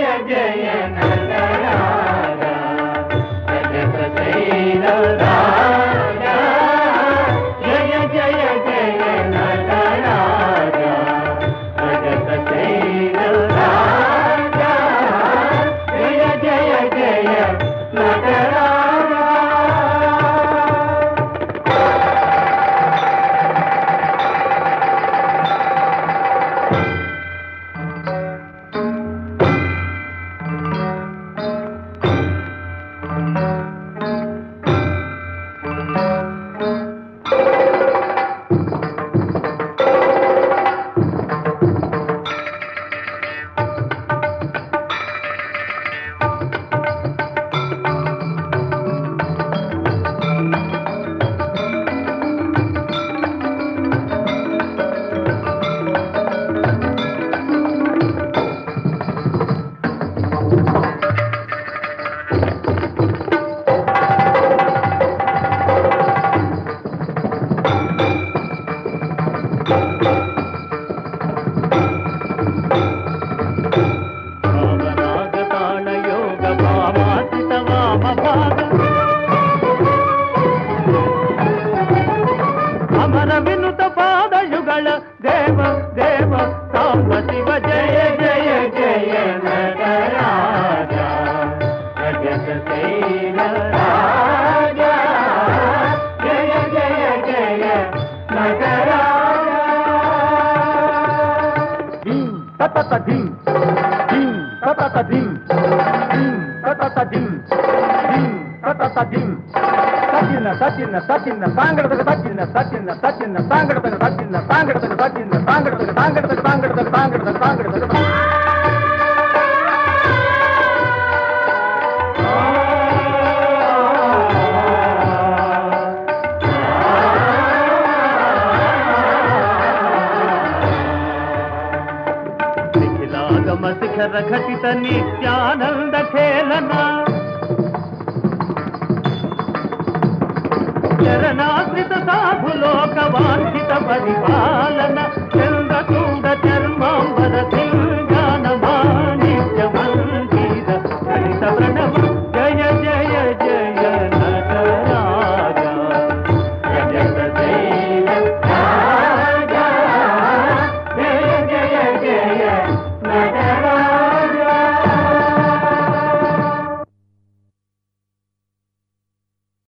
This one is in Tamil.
जय नंद देव देव साम शिव जय जय जय नटराजा जगत से राजा जय जय जय नटराजा धीम तत धीम धीम तत धीम धीम तत धीम धीम तत धीम தட்டின தட்டின தட்டின தாங்கடத்துக்கு தட்டின தட்டின தட்டின தாங்கடத்துக்கு தட்டின தாங்கடத்துக்கு தட்டின தாங்கடத்துக்கு தாங்கடத்துக்கு தாங்கடத்துக்கு தாங்கடத்துக்கு தாங்கடத்துக்கு నిఖిలాగమ శిఖర ఘటిత నిత్యానంద ఖేలనా అమృత సాధులోక వాంఛిత పరిపా